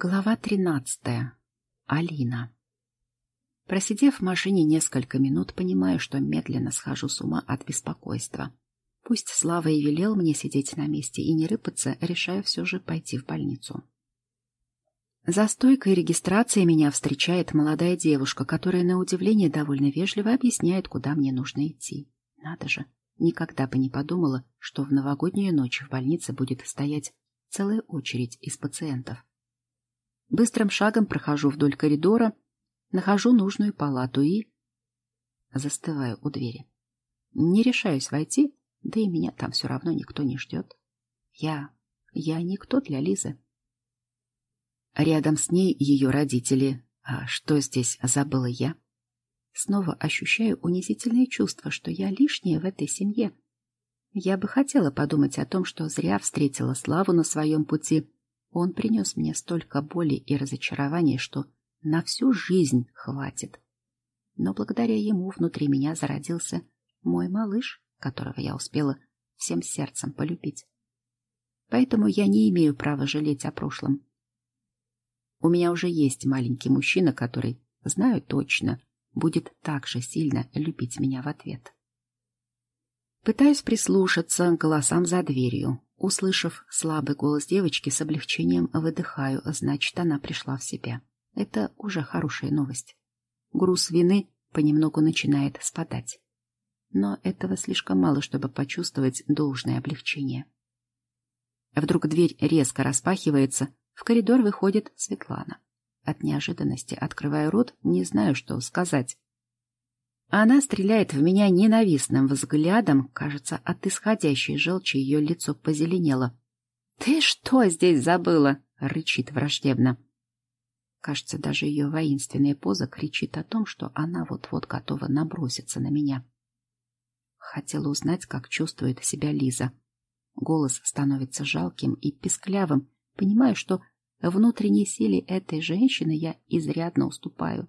Глава тринадцатая. Алина. Просидев в машине несколько минут, понимаю, что медленно схожу с ума от беспокойства. Пусть Слава и велел мне сидеть на месте и не рыпаться, решаю все же пойти в больницу. За стойкой регистрации меня встречает молодая девушка, которая, на удивление, довольно вежливо объясняет, куда мне нужно идти. Надо же, никогда бы не подумала, что в новогоднюю ночь в больнице будет стоять целая очередь из пациентов. Быстрым шагом прохожу вдоль коридора, нахожу нужную палату и... Застываю у двери. Не решаюсь войти, да и меня там все равно никто не ждет. Я... я никто для Лизы. Рядом с ней ее родители. А что здесь забыла я? Снова ощущаю унизительное чувство, что я лишняя в этой семье. Я бы хотела подумать о том, что зря встретила Славу на своем пути, он принес мне столько боли и разочарования, что на всю жизнь хватит. Но благодаря ему внутри меня зародился мой малыш, которого я успела всем сердцем полюбить. Поэтому я не имею права жалеть о прошлом. У меня уже есть маленький мужчина, который, знаю точно, будет так же сильно любить меня в ответ. Пытаюсь прислушаться к голосам за дверью. Услышав слабый голос девочки, с облегчением выдыхаю, значит, она пришла в себя. Это уже хорошая новость. Груз вины понемногу начинает спадать. Но этого слишком мало, чтобы почувствовать должное облегчение. Вдруг дверь резко распахивается, в коридор выходит Светлана. От неожиданности открываю рот, не знаю, что сказать. Она стреляет в меня ненавистным взглядом, кажется, от исходящей желчи ее лицо позеленело. «Ты что здесь забыла?» — рычит враждебно. Кажется, даже ее воинственная поза кричит о том, что она вот-вот готова наброситься на меня. Хотела узнать, как чувствует себя Лиза. Голос становится жалким и писклявым, понимая, что внутренней силе этой женщины я изрядно уступаю.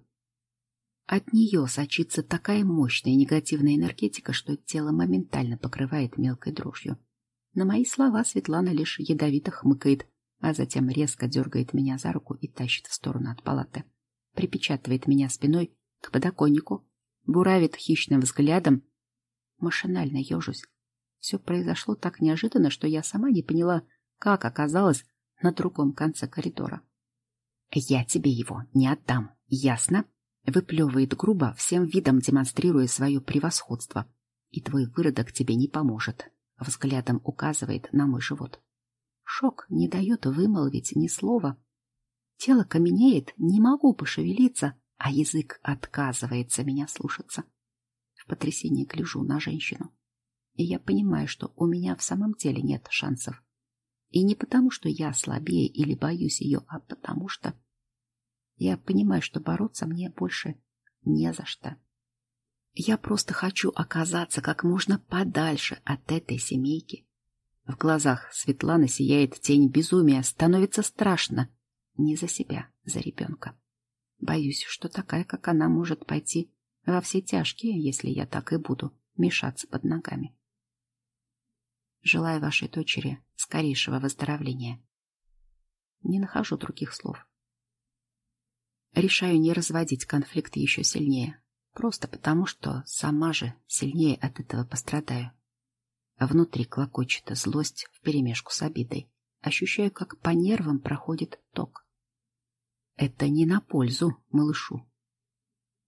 От нее сочится такая мощная негативная энергетика, что тело моментально покрывает мелкой дрожью. На мои слова Светлана лишь ядовито хмыкает, а затем резко дергает меня за руку и тащит в сторону от палаты. Припечатывает меня спиной к подоконнику, буравит хищным взглядом. Машинально ежусь. Все произошло так неожиданно, что я сама не поняла, как оказалась на другом конце коридора. «Я тебе его не отдам, ясно?» Выплевывает грубо, всем видом демонстрируя свое превосходство. И твой выродок тебе не поможет. Взглядом указывает на мой живот. Шок не дает вымолвить ни слова. Тело каменеет, не могу пошевелиться, а язык отказывается меня слушаться. В потрясении гляжу на женщину. И я понимаю, что у меня в самом деле нет шансов. И не потому, что я слабее или боюсь ее, а потому что... Я понимаю, что бороться мне больше не за что. Я просто хочу оказаться как можно подальше от этой семейки. В глазах Светланы сияет тень безумия, становится страшно. Не за себя, за ребенка. Боюсь, что такая, как она, может пойти во все тяжкие, если я так и буду мешаться под ногами. Желаю вашей дочери скорейшего выздоровления. Не нахожу других слов. Решаю не разводить конфликт еще сильнее. Просто потому, что сама же сильнее от этого пострадаю. Внутри клокочет злость вперемешку с обидой. Ощущаю, как по нервам проходит ток. Это не на пользу малышу.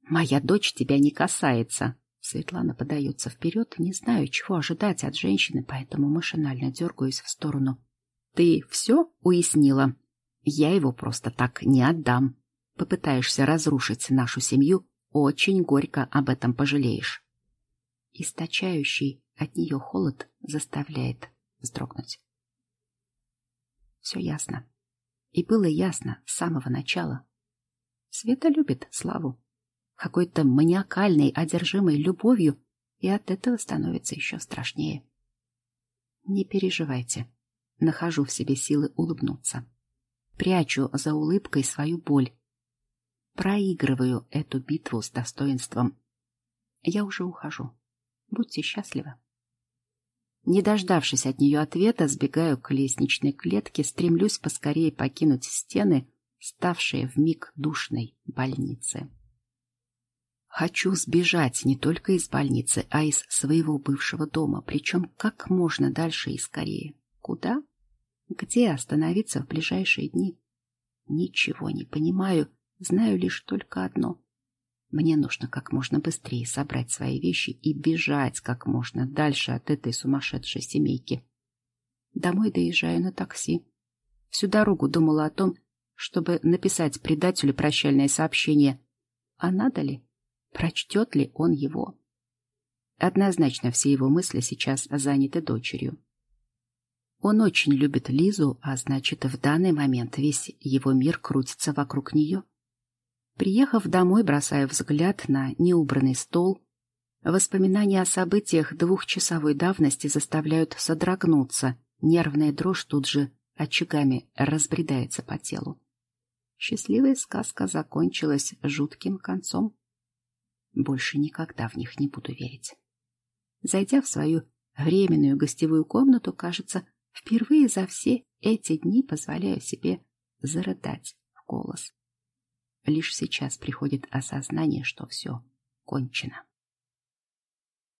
«Моя дочь тебя не касается!» Светлана подается вперед, не знаю, чего ожидать от женщины, поэтому машинально дергаюсь в сторону. «Ты все уяснила? Я его просто так не отдам!» Попытаешься разрушить нашу семью, очень горько об этом пожалеешь. Источающий от нее холод заставляет вздрогнуть. Все ясно. И было ясно с самого начала. Света любит Славу. Какой-то маниакальной, одержимой любовью, и от этого становится еще страшнее. Не переживайте. Нахожу в себе силы улыбнуться. Прячу за улыбкой свою боль, проигрываю эту битву с достоинством. Я уже ухожу. Будьте счастливы. Не дождавшись от нее ответа, сбегаю к лестничной клетке, стремлюсь поскорее покинуть стены ставшее вмиг душной больницы. Хочу сбежать не только из больницы, а из своего бывшего дома, причем как можно дальше и скорее. Куда? Где остановиться в ближайшие дни? Ничего не понимаю, знаю лишь только одно. Мне нужно как можно быстрее собрать свои вещи и бежать как можно дальше от этой сумасшедшей семейки. Домой доезжаю на такси. Всю дорогу думала о том, чтобы написать предателю прощальное сообщение. А надо ли? Прочтет ли он его? Однозначно все его мысли сейчас заняты дочерью. Он очень любит Лизу, а значит, в данный момент весь его мир крутится вокруг нее. Приехав домой, бросаю взгляд на неубранный стол. Воспоминания о событиях двухчасовой давности заставляют содрогнуться. Нервная дрожь тут же очагами разбредается по телу. Счастливая сказка закончилась жутким концом. Больше никогда в них не буду верить. Зайдя в свою временную гостевую комнату, кажется, впервые за все эти дни позволяю себе зарыдать в голос. Лишь сейчас приходит осознание, что все кончено.